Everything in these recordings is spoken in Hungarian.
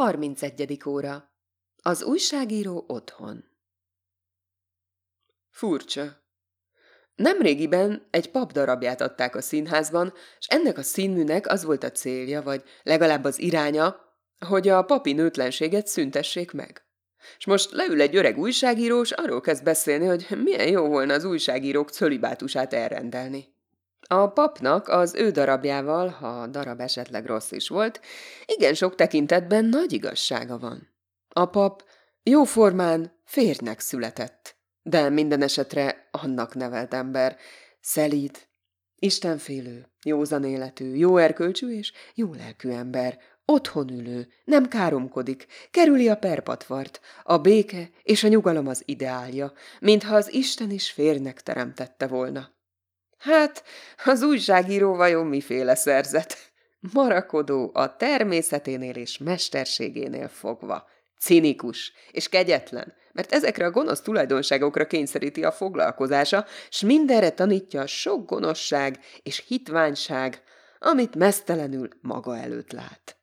31. óra. Az újságíró otthon. Furcsa. Nemrégiben egy pap darabját adták a színházban, és ennek a színműnek az volt a célja, vagy legalább az iránya, hogy a papi nőtlenséget szüntessék meg. És most leül egy öreg újságíró, és arról kezd beszélni, hogy milyen jó volna az újságírók cölibátusát elrendelni. A papnak az ő darabjával, ha a darab esetleg rossz is volt, igen sok tekintetben nagy igazsága van. A pap jóformán férjnek született, de minden esetre annak nevelt ember, szelíd, istenfélő, józan életű, jó erkölcsű és jó lelkű ember, otthon ülő, nem káromkodik, kerüli a perpatvart, a béke és a nyugalom az ideálja, mintha az Isten is férnek teremtette volna. Hát, az újságíró vajon miféle szerzet? Marakodó a természeténél és mesterségénél fogva. Cinikus és kegyetlen, mert ezekre a gonosz tulajdonságokra kényszeríti a foglalkozása, s mindenre tanítja a sok gonoszság és hitványság, amit mesztelenül maga előtt lát.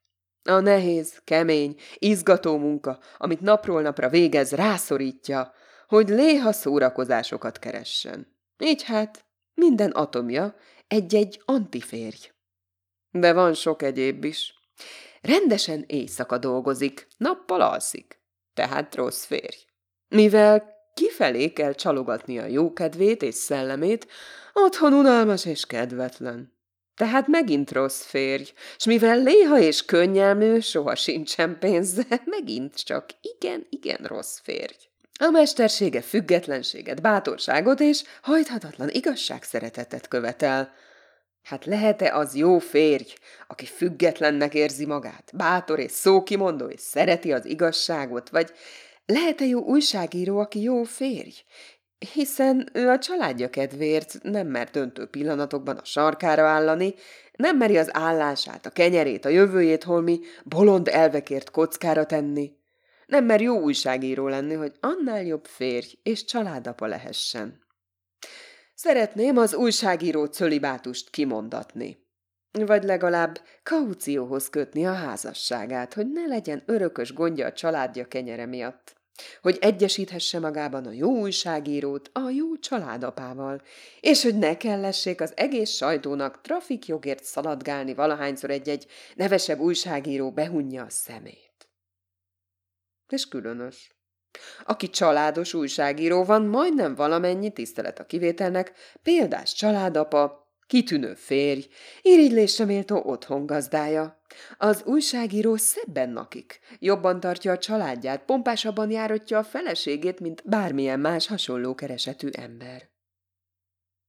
A nehéz, kemény, izgató munka, amit napról napra végez, rászorítja, hogy léha szórakozásokat keressen. Így hát minden atomja egy-egy antiférj. De van sok egyéb is. Rendesen éjszaka dolgozik, nappal alszik, tehát rossz férj. Mivel kifelé kell csalogatni a jókedvét és szellemét, otthon unalmas és kedvetlen. Tehát megint rossz férj, s mivel léha és könnyelmű, soha sincsen pénze, megint csak igen-igen rossz férj. A mestersége függetlenséget, bátorságot és hajthatatlan igazságszeretetet követel. Hát lehet-e az jó férj, aki függetlennek érzi magát, bátor és szókimondó és szereti az igazságot, vagy lehet-e jó újságíró, aki jó férj, hiszen ő a családja kedvéért nem mer döntő pillanatokban a sarkára állani, nem meri az állását, a kenyerét, a jövőjét holmi bolond elvekért kockára tenni. Nem mer jó újságíró lenni, hogy annál jobb férj és családapa lehessen. Szeretném az újságíró cölibátust kimondatni. Vagy legalább kaucióhoz kötni a házasságát, hogy ne legyen örökös gondja a családja kenyere miatt. Hogy egyesíthesse magában a jó újságírót a jó családapával, és hogy ne kellessék az egész sajtónak trafikjogért szaladgálni valahányszor egy-egy nevesebb újságíró behunja a szemét és különös. Aki családos újságíró van, majdnem valamennyi tisztelet a kivételnek, példás családapa, kitűnő férj, irigylésre méltó otthon gazdája. Az újságíró szebben nakik, jobban tartja a családját, pompásabban járatja a feleségét, mint bármilyen más hasonló keresetű ember.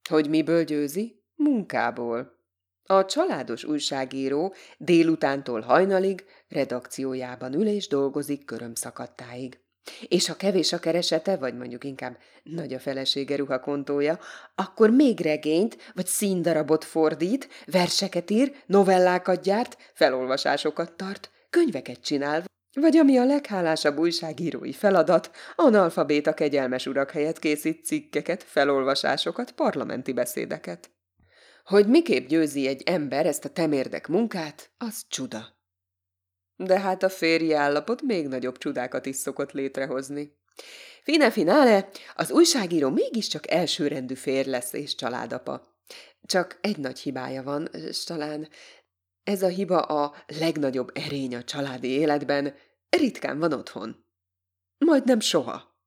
Hogy miből győzi? Munkából. A családos újságíró délutántól hajnalig redakciójában ül és dolgozik körömszakadtáig. És ha kevés a keresete, vagy mondjuk inkább nagy a felesége ruhakontója, akkor még regényt vagy színdarabot fordít, verseket ír, novellákat gyárt, felolvasásokat tart, könyveket csinál, vagy ami a leghálásabb újságírói feladat, analfabéta kegyelmes urak helyett készít cikkeket, felolvasásokat, parlamenti beszédeket. Hogy miképp győzi egy ember ezt a temérdek munkát, az csuda. De hát a férji állapot még nagyobb csudákat is szokott létrehozni. Fine finale, az újságíró mégiscsak elsőrendű férj lesz és családapa. Csak egy nagy hibája van, és talán ez a hiba a legnagyobb erény a családi életben, ritkán van otthon. Majdnem soha.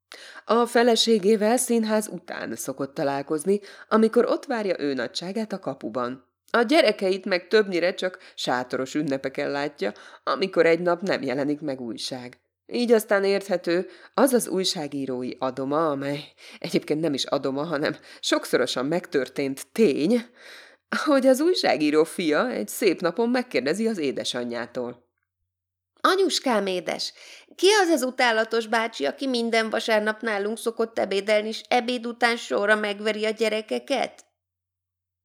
A feleségével színház után szokott találkozni, amikor ott várja ő nagyságát a kapuban. A gyerekeit meg többnyire csak sátoros ünnepeken látja, amikor egy nap nem jelenik meg újság. Így aztán érthető az az újságírói adoma, amely egyébként nem is adoma, hanem sokszorosan megtörtént tény, hogy az újságíró fia egy szép napon megkérdezi az édesanyjától. Anyuskám édes, ki az az utálatos bácsi, aki minden vasárnap nálunk szokott ebédelni, és ebéd után sorra megveri a gyerekeket?